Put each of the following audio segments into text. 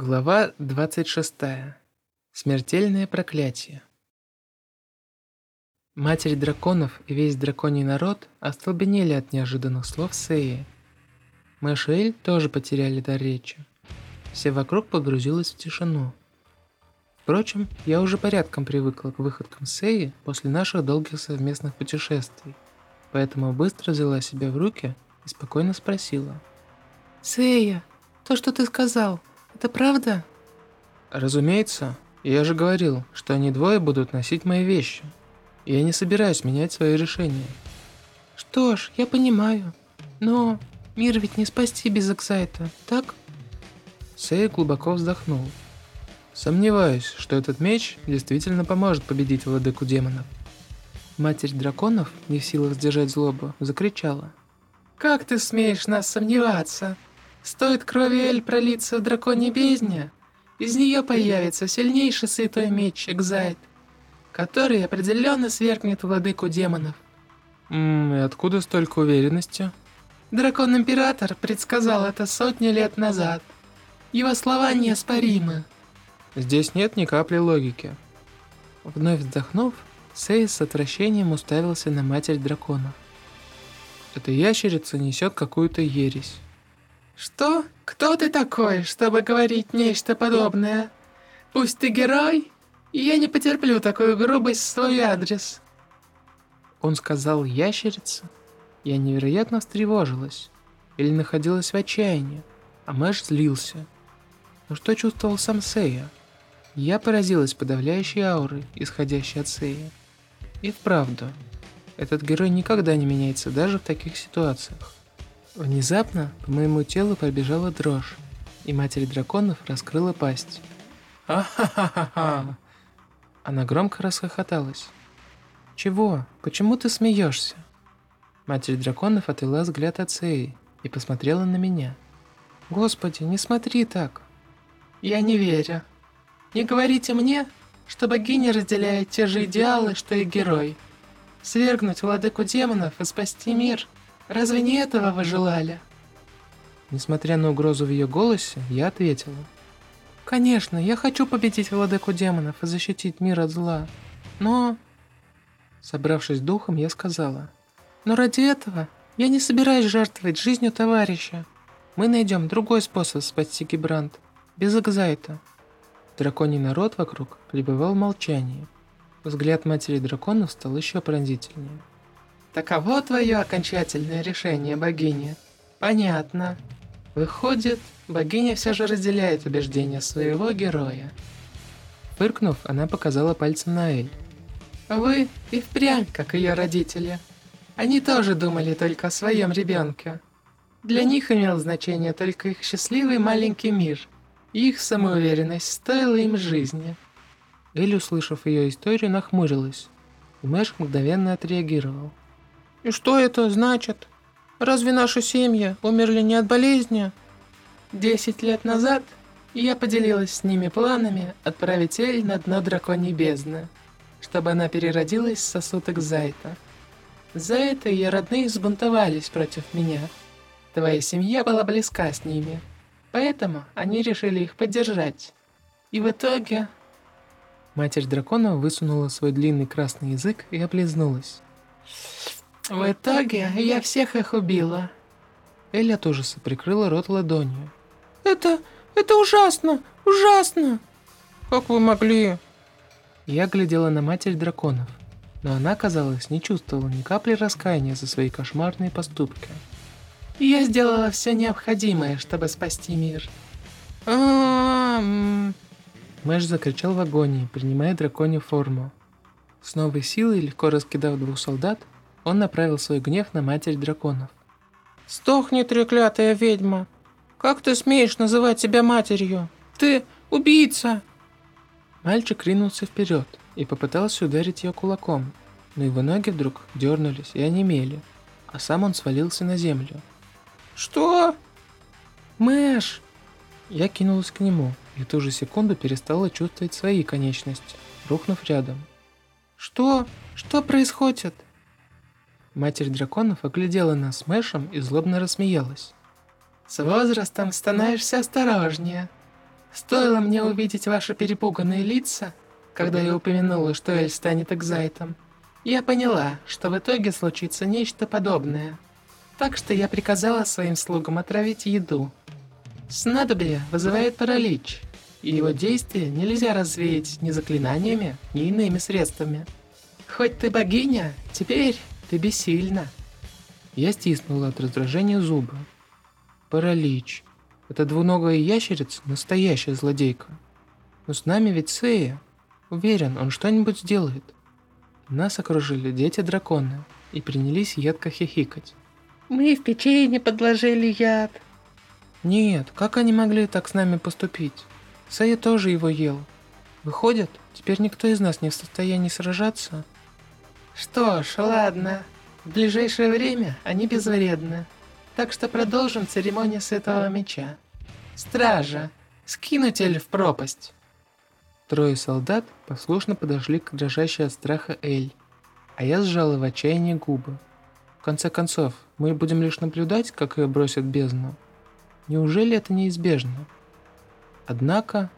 Глава 26. Смертельное проклятие. Матерь драконов и весь драконий народ остолбенели от неожиданных слов Сеи. Мэш тоже потеряли дар речи. Все вокруг погрузилось в тишину. Впрочем, я уже порядком привыкла к выходкам Сеи после наших долгих совместных путешествий, поэтому быстро взяла себя в руки и спокойно спросила. «Сея, то, что ты сказал, это правда?» «Разумеется. Я же говорил, что они двое будут носить мои вещи. Я не собираюсь менять свое решение». «Что ж, я понимаю. Но мир ведь не спасти без Эксайта, так?» Сэй глубоко вздохнул. «Сомневаюсь, что этот меч действительно поможет победить владыку демонов». Матерь драконов, не в силах сдержать злобу, закричала. «Как ты смеешь нас сомневаться? Стоит крови Эль пролиться в драконьей бездне, из нее появится сильнейший святой меч Экзайт, который определенно свергнет владыку демонов. Ммм, и откуда столько уверенности? Дракон-император предсказал это сотни лет назад. Его слова неоспоримы. Здесь нет ни капли логики. Вновь вздохнув, Сей с отвращением уставился на матерь драконов. Эта ящерица несет какую-то ересь. «Что? Кто ты такой, чтобы говорить нечто подобное? Пусть ты герой, и я не потерплю такую грубость в свой адрес». Он сказал ящерица. Я невероятно встревожилась. Или находилась в отчаянии, а Мэш злился. Но что чувствовал сам Сея? Я поразилась подавляющей аурой, исходящей от Сея. И вправду, этот герой никогда не меняется даже в таких ситуациях. Внезапно по моему телу пробежала дрожь, и Матерь Драконов раскрыла пасть. «А-ха-ха-ха-ха!» Она громко расхохоталась. «Чего? Почему ты смеешься?» Матерь Драконов отвела взгляд от Сеи и посмотрела на меня. «Господи, не смотри так!» «Я не верю. Не говорите мне, что богиня разделяет те же идеалы, что и герой. Свергнуть владыку демонов и спасти мир – Разве не этого вы желали?» Несмотря на угрозу в ее голосе, я ответила. «Конечно, я хочу победить владыку демонов и защитить мир от зла. Но...» Собравшись духом, я сказала. «Но ради этого я не собираюсь жертвовать жизнью товарища. Мы найдем другой способ спасти Гибрант, без Экзайта». Драконий народ вокруг пребывал в молчании. Взгляд матери драконов стал еще пронзительнее. Таково твое окончательное решение, богиня. Понятно. Выходит, богиня все же разделяет убеждения своего героя. Фыркнув, она показала пальцем на Эль. Вы и впрямь, как ее родители. Они тоже думали только о своем ребенке. Для них имел значение только их счастливый маленький мир. их самоуверенность стоила им жизни. Эль, услышав ее историю, нахмурилась. И Мэш мгновенно отреагировал. И что это значит? Разве наши семьи умерли не от болезни? Десять лет назад я поделилась с ними планами отправить Эль на дно драконьей бездны, чтобы она переродилась в сосудок Зайта. За это ее родные взбунтовались против меня. Твоя семья была близка с ними, поэтому они решили их поддержать. И в итоге... Матерь дракона высунула свой длинный красный язык и облизнулась. В итоге я всех их убила. Эля от ужаса прикрыла рот ладонью. Это... это ужасно! Ужасно! Как вы могли? Я глядела на матерь драконов, но она, казалось, не чувствовала ни капли раскаяния за свои кошмарные поступки. Я сделала все необходимое, чтобы спасти мир. Мэш закричал в агонии, принимая драконью форму. С новой силой, легко раскидав двух солдат, он направил свой гнев на Матерь Драконов. «Сдохни, треклятая ведьма! Как ты смеешь называть себя матерью? Ты убийца!» Мальчик ринулся вперед и попытался ударить ее кулаком, но его ноги вдруг дернулись и онемели, а сам он свалился на землю. «Что?» «Мэш!» Я кинулась к нему и в ту же секунду перестала чувствовать свои конечности, рухнув рядом. «Что? Что происходит?» Матерь драконов оглядела нас с Мэшем и злобно рассмеялась. «С возрастом становишься осторожнее. Стоило мне увидеть ваши перепуганные лица, когда я упомянула, что Эль станет экзайтом, я поняла, что в итоге случится нечто подобное. Так что я приказала своим слугам отравить еду. Снадобье вызывает паралич, и его действие нельзя развеять ни заклинаниями, ни иными средствами. Хоть ты богиня, теперь ты бессильна. Я стиснула от раздражения зубы. Паралич. Эта двуногая ящерица – настоящая злодейка. Но с нами ведь Сея. Уверен, он что-нибудь сделает. Нас окружили дети-драконы и принялись едко хихикать. Мы в печенье подложили яд. Нет, как они могли так с нами поступить? Сея тоже его ел. Выходит, теперь никто из нас не в состоянии сражаться? Что ж, ладно. В ближайшее время они безвредны. Так что продолжим церемонию Святого Меча. Стража, скинуть Эль в пропасть. Трое солдат послушно подошли к дрожащей от страха Эль, а я сжала в отчаянии губы. В конце концов, мы будем лишь наблюдать, как ее бросят бездну. Неужели это неизбежно? Однако,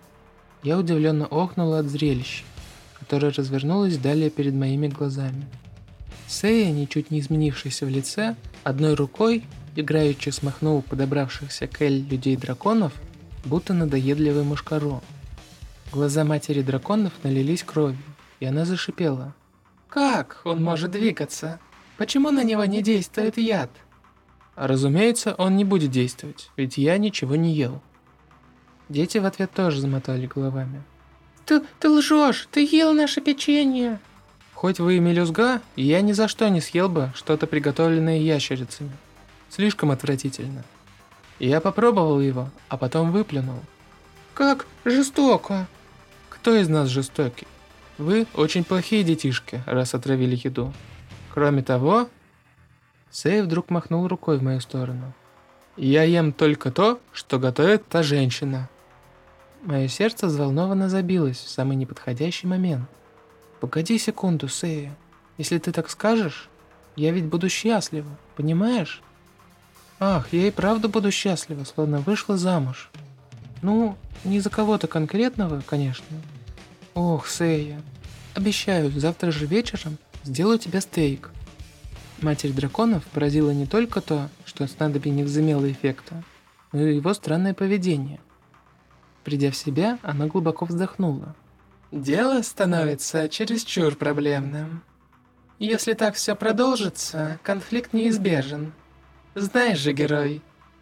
я удивленно охнула от зрелища, которое развернулось далее перед моими глазами. Сея, ничуть не изменившийся в лице, одной рукой играючи смахнул подобравшихся к Эль людей-драконов, будто надоедливый мушкаро. Глаза матери драконов налились кровью, и она зашипела. «Как он может двигаться? Почему на него не действует яд?» Разумеется, он не будет действовать, ведь я ничего не ел. Дети в ответ тоже замотали головами. «Ты, ты лжешь! Ты ел наше печенье!» Хоть вы и мелюзга, я ни за что не съел бы что-то приготовленное ящерицами. Слишком отвратительно. Я попробовал его, а потом выплюнул. Как жестоко. Кто из нас жестокий? Вы очень плохие детишки, раз отравили еду. Кроме того... Сэй вдруг махнул рукой в мою сторону. Я ем только то, что готовит та женщина. Мое сердце взволнованно забилось в самый неподходящий момент. Погоди секунду, Сэя. Если ты так скажешь, я ведь буду счастлива, понимаешь? Ах, я и правда буду счастлива, словно вышла замуж. Ну, не за кого-то конкретного, конечно. Ох, Сэя, обещаю, завтра же вечером сделаю тебе стейк. Матерь драконов поразила не только то, что снадобье не возымело эффекта, но и его странное поведение. Придя в себя, она глубоко вздохнула. «Дело становится чересчур проблемным. Если так все продолжится, конфликт неизбежен. Знаешь же, герой,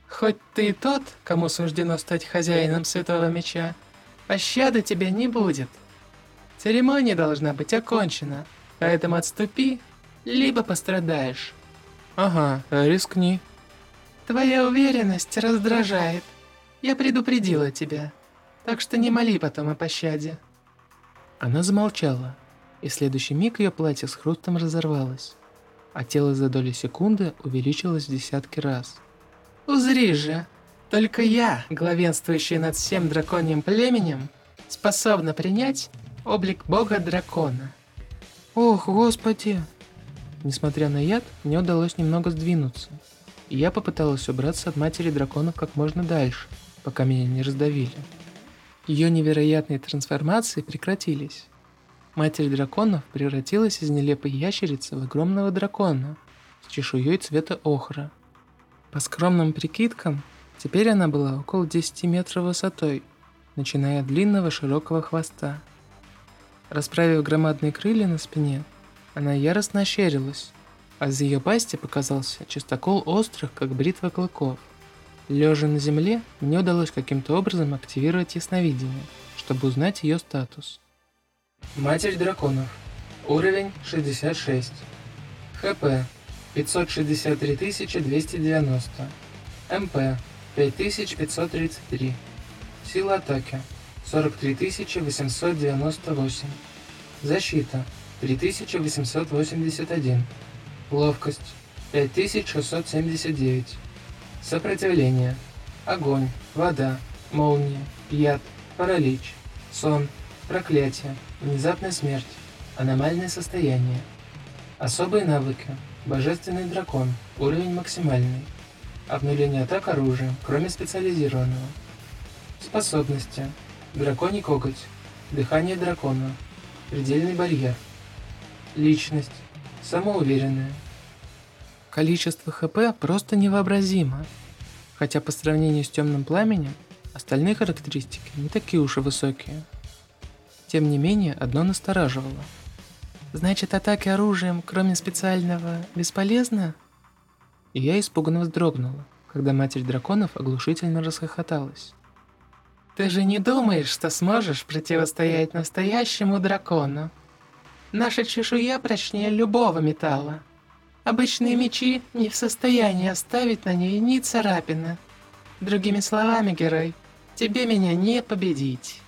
хоть ты и тот, кому суждено стать хозяином Святого Меча, пощады тебе не будет. Церемония должна быть окончена, поэтому отступи, либо пострадаешь. Ага, рискни. Твоя уверенность раздражает. Я предупредила тебя, так что не моли потом о пощаде. Она замолчала, и в следующий миг ее платье с хрустом разорвалось а тело за доли секунды увеличилось в десятки раз. «Узри же! Только я, главенствующий над всем драконьим племенем, способна принять облик бога-дракона». «Ох, господи!» Несмотря на яд, мне удалось немного сдвинуться, и я попыталась убраться от матери драконов как можно дальше, пока меня не раздавили. Ее невероятные трансформации прекратились, Матерь драконов превратилась из нелепой ящерицы в огромного дракона с чешуей цвета охра. По скромным прикидкам, теперь она была около 10 метров высотой, начиная от длинного широкого хвоста. Расправив громадные крылья на спине, она яростно ощерилась, а из ее пасти показался чистокол острых, как бритва клыков. Лежа на земле, мне удалось каким-то образом активировать ясновидение, чтобы узнать ее статус. Матерь драконов. Уровень 66. ХП 563 290. МП 5533. Сила атаки 43 898. Защита 3881. Ловкость 5679. Сопротивление. Огонь, вода, молния, яд, паралич, сон, проклятие, внезапная смерть, аномальное состояние. Особые навыки. Божественный дракон, уровень максимальный. Обнуление атак оружием, кроме специализированного. Способности. Драконий коготь. Дыхание дракона. Предельный барьер. Личность. Самоуверенная. Количество ХП просто невообразимо. Хотя по сравнению с темным пламенем, остальные характеристики не такие уж и высокие. Тем не менее, одно настораживало. Значит, атаки оружием, кроме специального, бесполезны? И я испуганно вздрогнула, когда Матерь Драконов оглушительно расхохоталась. Ты же не думаешь, что сможешь противостоять настоящему дракону? Наша чешуя прочнее любого металла. Обычные мечи не в состоянии оставить на ней ни царапины. Другими словами, герой, тебе меня не победить.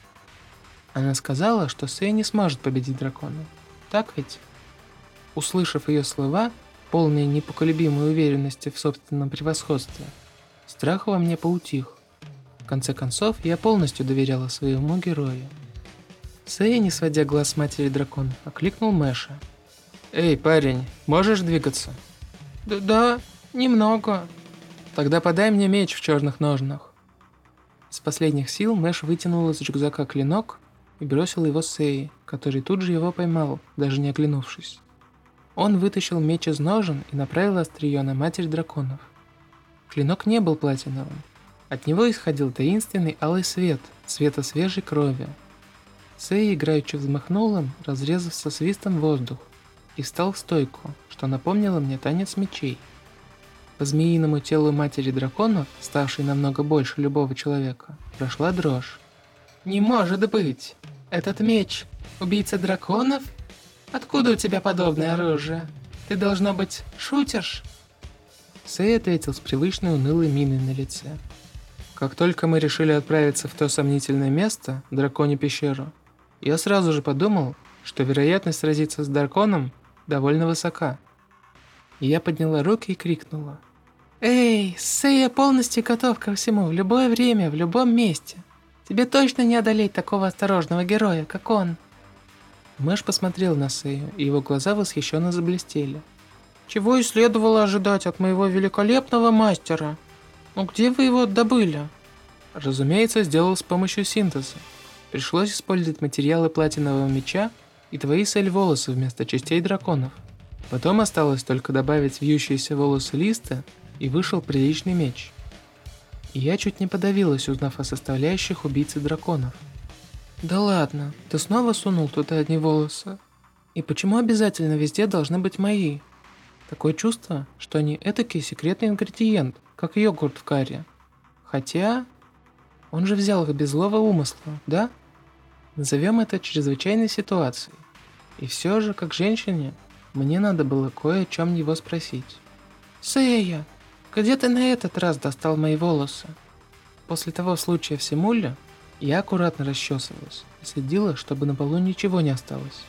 Она сказала, что Сэй не сможет победить дракона. Так ведь? Услышав ее слова, полные непоколебимой уверенности в собственном превосходстве, страх во мне поутих. В конце концов, я полностью доверяла своему герою. Сэй, не сводя глаз с матери дракона, окликнул Мэша. «Эй, парень, можешь двигаться?» «Да, да немного». «Тогда подай мне меч в черных ножнах». С последних сил Мэш вытянул из рюкзака клинок и бросил его Сэй, который тут же его поймал, даже не оглянувшись. Он вытащил меч из ножен и направил острие на Матерь Драконов. Клинок не был платиновым. От него исходил таинственный алый свет, цвета свежей крови. Сэй играючи взмахнул им, разрезав со свистом воздух, и встал в стойку, что напомнило мне танец мечей. По змеиному телу матери драконов, ставшей намного больше любого человека, прошла дрожь. «Не может быть! Этот меч – убийца драконов? Откуда у тебя подобное оружие? Ты, должно быть, шутишь?» Сэй ответил с привычной унылой миной на лице. Как только мы решили отправиться в то сомнительное место, драконью пещеру, я сразу же подумал, что вероятность сразиться с драконом довольно высока. И я подняла руки и крикнула. «Эй, Сэя полностью готов ко всему, в любое время, в любом месте. Тебе точно не одолеть такого осторожного героя, как он». Мэш посмотрел на Сэю, и его глаза восхищенно заблестели. «Чего и следовало ожидать от моего великолепного мастера? Ну где вы его добыли?» Разумеется, сделал с помощью синтеза. Пришлось использовать материалы платинового меча и твои сель-волосы вместо частей драконов. Потом осталось только добавить вьющиеся волосы листа, и вышел приличный меч. И я чуть не подавилась, узнав о составляющих убийцы драконов. Да ладно, ты снова сунул туда одни волосы? И почему обязательно везде должны быть мои? Такое чувство, что они этакий секретный ингредиент, как йогурт в каре. Хотя... Он же взял их без злого умысла, да? Назовем это чрезвычайной ситуацией. И все же, как женщине, мне надо было кое о чем его спросить. «Сэя, где ты на этот раз достал мои волосы?» После того случая в Симуле я аккуратно расчесывалась и следила, чтобы на полу ничего не осталось.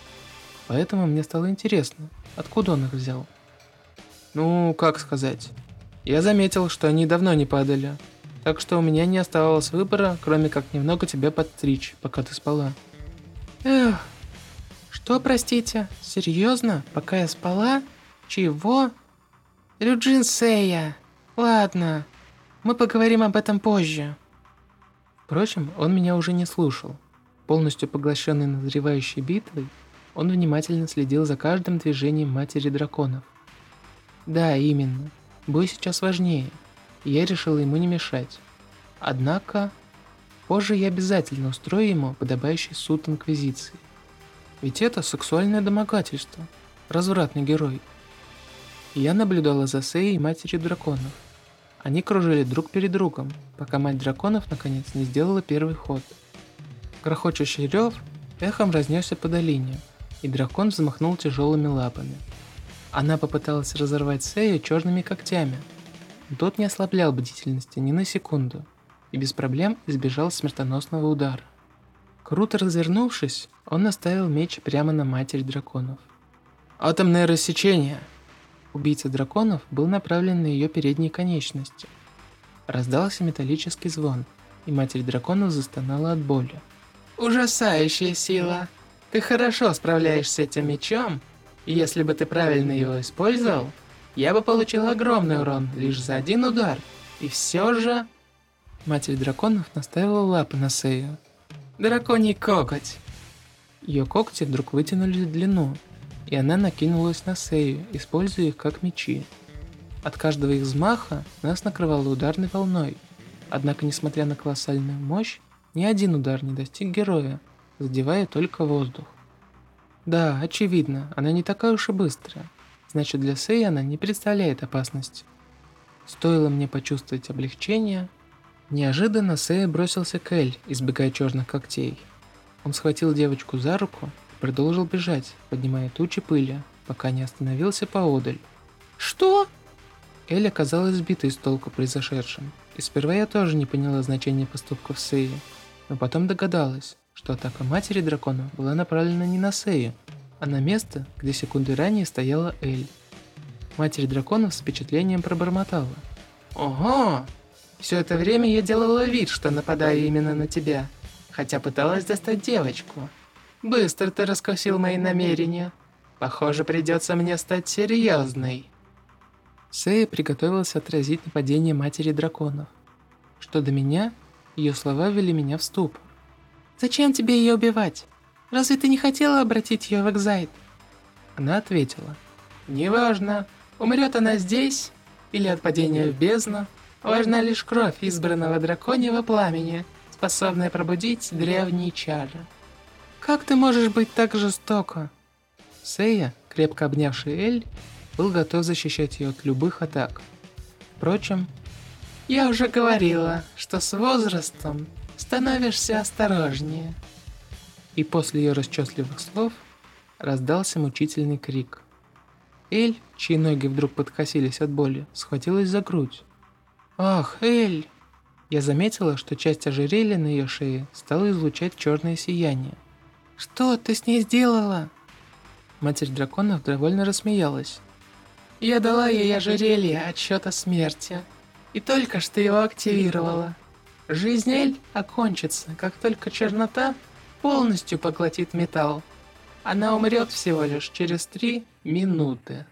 Поэтому мне стало интересно, откуда он их взял. Ну, как сказать. Я заметил, что они давно не падали, так что у меня не оставалось выбора, кроме как немного тебя подстричь, пока ты спала. Эх, что, простите, серьезно, пока я спала? Чего? Рюджин Сэя. Ладно, мы поговорим об этом позже. Впрочем, он меня уже не слушал. Полностью поглощенный назревающей битвой, он внимательно следил за каждым движением матери драконов. Да, именно. Бой сейчас важнее я решил ему не мешать. Однако, позже я обязательно устрою ему подобающий суд Инквизиции. Ведь это сексуальное домогательство, развратный герой. Я наблюдала за Сеей и матерью драконов. Они кружили друг перед другом, пока мать драконов наконец не сделала первый ход. Грохочущий рев эхом разнесся по долине, и дракон взмахнул тяжелыми лапами. Она попыталась разорвать Сею черными когтями – тот не ослаблял бдительности ни на секунду и без проблем избежал смертоносного удара. Круто развернувшись, он наставил меч прямо на матерь драконов. Атомное рассечение! Убийца драконов был направлен на ее передние конечности. Раздался металлический звон, и матерь драконов застонала от боли. «Ужасающая сила! Ты хорошо справляешься с этим мечом, и если бы ты правильно его использовал, я бы получил огромный урон лишь за один удар. И все же... Матерь драконов наставила лапы на Сею. Драконий коготь. Ее когти вдруг вытянулись в длину, и она накинулась на Сею, используя их как мечи. От каждого их взмаха нас накрывало ударной волной. Однако, несмотря на колоссальную мощь, ни один удар не достиг героя, задевая только воздух. Да, очевидно, она не такая уж и быстрая. Значит, для Сэй она не представляет опасности. Стоило мне почувствовать облегчение, неожиданно Сэй бросился к Эль, избегая черных когтей. Он схватил девочку за руку и продолжил бежать, поднимая тучи пыли, пока не остановился поодаль. «Что?» Эль оказалась сбитой с толку произошедшим, и сперва я тоже не поняла значения поступков Сеи, но потом догадалась, что атака матери дракона была направлена не на Сею, а на место, где секунды ранее стояла Эль. Матерь дракона с впечатлением пробормотала. «Ого! Все это время я делала вид, что нападаю именно на тебя, хотя пыталась достать девочку. Быстро ты раскусил мои намерения. Похоже, придется мне стать серьезной». Сея приготовилась отразить нападение матери драконов. Что до меня, ее слова ввели меня в ступор. «Зачем тебе ее убивать? Разве ты не хотела обратить ее в Экзайт?» Она ответила. «Неважно, умрет она здесь или от падения в бездну, важна лишь кровь избранного драконьего пламени, способная пробудить древние чары». «Как ты можешь быть так жестоко?» Сея, крепко обнявший Эль, был готов защищать ее от любых атак. Впрочем, я уже говорила, что с возрастом становишься осторожнее. И после ее расчетливых слов раздался мучительный крик. Эль, чьи ноги вдруг подкосились от боли, схватилась за грудь. «Ах, Эль!» Я заметила, что часть ожерелья на ее шее стала излучать черное сияние. «Что ты с ней сделала?» Матерь драконов довольно рассмеялась. Я дала ей ожерелье отсчета смерти. И только что его активировала. Жизнь Эль окончится, как только чернота полностью поглотит металл. Она умрет всего лишь через три минуты.